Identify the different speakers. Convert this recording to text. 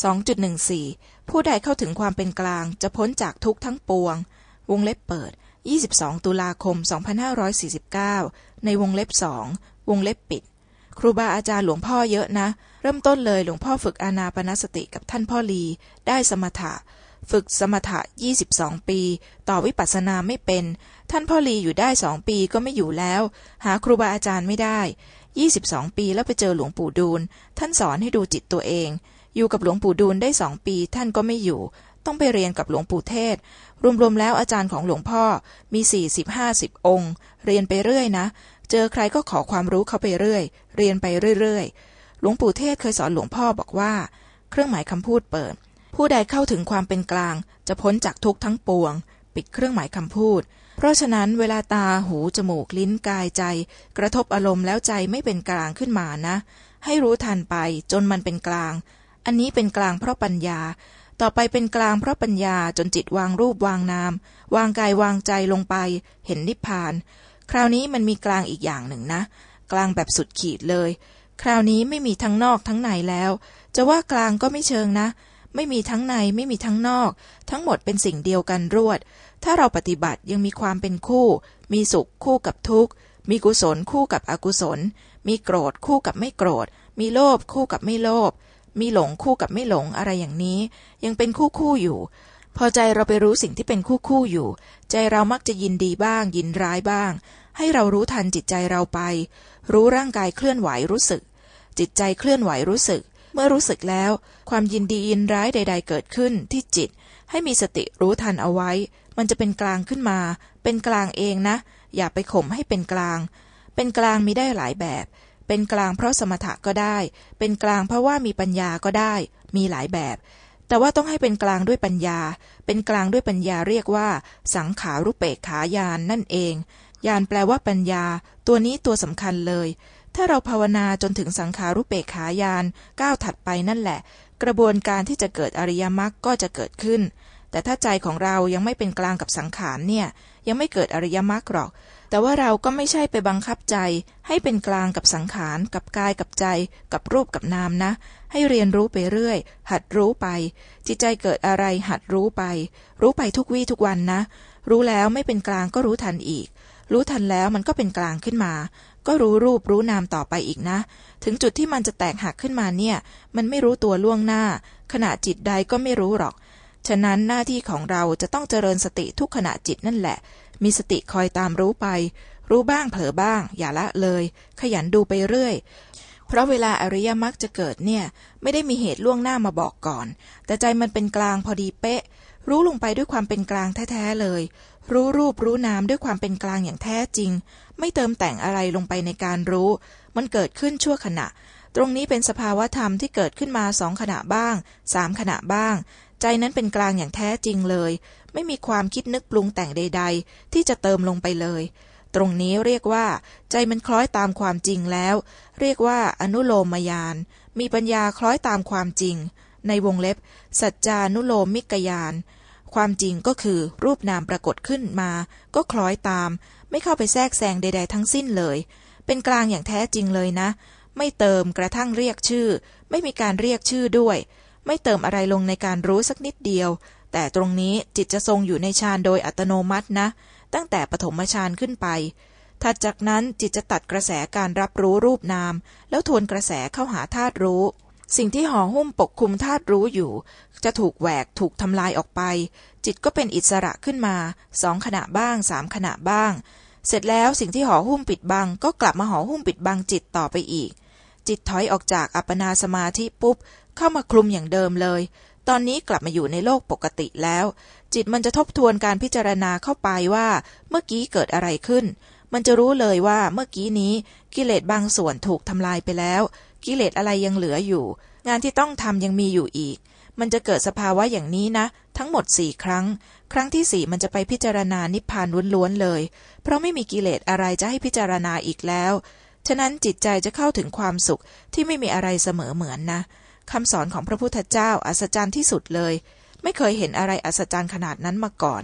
Speaker 1: 2.14 ผู้ใดเข้าถึงความเป็นกลางจะพ้นจากทุกทั้งปวง วงเล็บเปิด 22 ตุลาคม 2549 ในวงเล็บสองวงเล็บปิด ครูบาอาจารย์หลวงพ่อเยอะนะ เริ่มต้นเลยหลวงพ่อฝึกอานาปนสติกับท่านพ่อลี ได้สมถะ ฝึกสมถะ 22 ปี ต่อวิปัสสนาไม่เป็น ท่านพ่อลีอยู่ได้สองปีก็ไม่อยู่แล้ว หาครูบาอาจารย์ไม่ได้ 22 ปีแล้วไปเจอหลวงปู่ดูล ท่านสอนให้ดูจิตตัวเอง อยู่กับหลวงปู่ดูลได้สองปี ท่านก็ไม่อยู่ ต้องไปเรียนกับหลวงปู่เทศ รวมๆแล้วอาจารย์ของหลวงพ่อมีสี่สิบห้าสิบองค์ เรียนไปเรื่อยนะ เจอใครก็ขอความรู้เขาไปเรื่อย เรียนไปเรื่อยๆ หลวงปู่เทศเคยสอนหลวงพ่อบอกว่า เครื่องหมายคำพูดเปิด ผู้ใดเข้าถึงความเป็นกลาง จะพ้นจากทุกทั้งปวง ปิดเครื่องหมายคำพูดเพราะฉะนั้นเวลาตาหูจมูกลิ้นกายใจ กระทบอารมณ์แล้วใจไม่เป็นกลางขึ้นมานะ ให้รู้ทันไปจนมันเป็นกลาง อันนี้เป็นกลางเพราะปัญญา ต่อไปเป็นกลางเพราะปัญญาจนจิตวางรูปวางนาม วางกายวางใจลงไป เห็นนิพพาน คราวนี้มันมีกลางอีกอย่างหนึ่งนะ กลางแบบสุดขีดเลย คราวนี้ไม่มีทั้งนอกทั้งในแล้ว จะว่ากลางก็ไม่เชิงนะ ไม่มีทั้งในไม่มีทั้งนอก ทั้งหมดเป็นสิ่งเดียวกันรวด ถ้าเราปฏิบัติยังมีความเป็นคู่ มีสุขคู่กับทุกข์มีกุศลคู่กับอกุศล มีโกรธคู่กับไม่โกรธ มีโลภคู่กับไม่โลภ มีหลงคู่กับไม่หลงอะไรอย่างนี้ ยังเป็นคู่คู่อยู่ พอใจเราไปรู้สิ่งที่เป็นคู่คู่อยู่ ใจเรามักจะยินดีบ้าง ยินร้ายบ้าง ให้เรารู้ทันจิตใจเราไป รู้ร่างกายเคลื่อนไหวรู้สึก จิตใจเคลื่อนไหวรู้สึก เมื่อรู้สึกแล้ว ความยินดียินร้ายใด ๆ เกิดขึ้นที่จิต ให้มีสติรู้ทันเอาไว้ มันจะเป็นกลางขึ้นมา เป็นกลางเองนะ อย่าไปข่มให้เป็นกลาง เป็นกลางมีได้หลายแบบ เป็นกลางเพราะสมถะก็ได้ เป็นกลางเพราะว่ามีปัญญาก็ได้ มีหลายแบบ แต่ว่าต้องให้เป็นกลางด้วยปัญญา เป็นกลางด้วยปัญญาเรียกว่า สังขารุเปกขายานนั่นเอง ยานแปลว่าปัญญา ตัวนี้ตัวสำคัญเลย ถ้าเราภาวนาจนถึงสังขารุเปกขายานก้าวถัดไปนั่นแหละ กระบวนการที่จะเกิดอริยมรรคก็จะเกิดขึ้นแต่ถ้าใจของเรายังไม่เป็นกลางกับสังขารเนี่ย ยังไม่เกิดอริยมรรคหรอก แต่ว่าเราก็ไม่ใช่ไปบังคับใจ ให้เป็นกลางกับสังขาร กับกายกับใจ กับรูปกับนามนะ ให้เรียนรู้ไปเรื่อย หัดรู้ไป จิตใจเกิดอะไรหัดรู้ไป รู้ไปทุกวี่ทุกวันนะ รู้แล้วไม่เป็นกลางก็รู้ทันอีก รู้ทันแล้วมันก็เป็นกลางขึ้นมา ก็รู้รูปรู้นามต่อไปอีกนะ ถึงจุดที่มันจะแตกหักขึ้นมาเนี่ย มันไม่รู้ตัวล่วงหน้า ขณะจิตใดก็ไม่รู้หรอก ฉะนั้นหน้าที่ของเราจะต้องเจริญสติทุกขณะจิตนั่นแหละ มีสติคอยตามรู้ไป รู้บ้างเผลอบ้าง อย่าละเลย ขยันดูไปเรื่อย เพราะเวลาอริยมรรคจะเกิดเนี่ย ไม่ได้มีเหตุล่วงหน้ามาบอกก่อน แต่ใจมันเป็นกลางพอดีเป๊ะ รู้ลงไปด้วยความเป็นกลางแท้ๆเลย รู้รูปรู้นามด้วยความเป็นกลางอย่างแท้จริง ไม่เติมแต่งอะไรลงไปในการรู้ มันเกิดขึ้นชั่วขณะตรงนี้เป็นสภาวะธรรมที่เกิดขึ้นมาสองขณะบ้างสามขณะบ้าง ใจนั้นเป็นกลางอย่างแท้จริงเลย ไม่มีความคิดนึกปรุงแต่งใด ๆ ที่จะเติมลงไปเลย ตรงนี้เรียกว่า ใจมันคล้อยตามความจริงแล้ว เรียกว่าอนุโลมยาน มีปัญญาคล้อยตามความจริง ในวงเล็บ สัจจานุโลมมิกยานความจริงก็คือรูปนามปรากฏขึ้นมา ก็คล้อยตาม ไม่เข้าไปแทรกแซงใด ๆ ทั้งสิ้นเลย เป็นกลางอย่างแท้จริงเลยนะ ไม่เติมกระทั่งเรียกชื่อ ไม่มีการเรียกชื่อด้วย ไม่เติมอะไรลงในการรู้สักนิดเดียว แต่ตรงนี้จิตจะทรงอยู่ในฌานโดยอัตโนมัตินะ ตั้งแต่ปฐมฌานขึ้นไป ถัดจากนั้นจิตจะตัดกระแสการรับรู้รูปนาม แล้วทวนกระแสเข้าหาธาตุรู้ สิ่งที่ห่อหุ้มปกคลุมธาตุรู้อยู่ จะถูกแหวกถูกทำลายออกไป จิตก็เป็นอิสระขึ้นมาสองขณะบ้างสามขณะบ้าง เสร็จแล้วสิ่งที่ห่อหุ้มปิดบังก็กลับมาห่อหุ้มปิดบังจิตต่อไปอีก จิตถอยออกจากอัปปนาสมาธิปุ๊บ เข้ามาคลุมอย่างเดิมเลย ตอนนี้กลับมาอยู่ในโลกปกติแล้ว จิตมันจะทบทวนการพิจารณาเข้าไปว่า เมื่อกี้เกิดอะไรขึ้น มันจะรู้เลยว่าเมื่อกี้นี้กิเลสบางส่วนถูกทำลายไปแล้ว กิเลสอะไรยังเหลืออยู่ งานที่ต้องทำยังมีอยู่อีก มันจะเกิดสภาวะอย่างนี้นะ ทั้งหมดสี่ครั้ง ครั้งที่สี่มันจะไปพิจารณานิพพานล้วนๆเลย เพราะไม่มีกิเลสอะไรจะให้พิจารณาอีกแล้ว ฉะนั้นจิตใจจะเข้าถึงความสุขที่ไม่มีอะไรเสมอเหมือนนะคำสอนของพระพุทธเจ้าอัศจรรย์ที่สุดเลย ไม่เคยเห็นอะไรอัศจรรย์ขนาดนั้นมาก่อน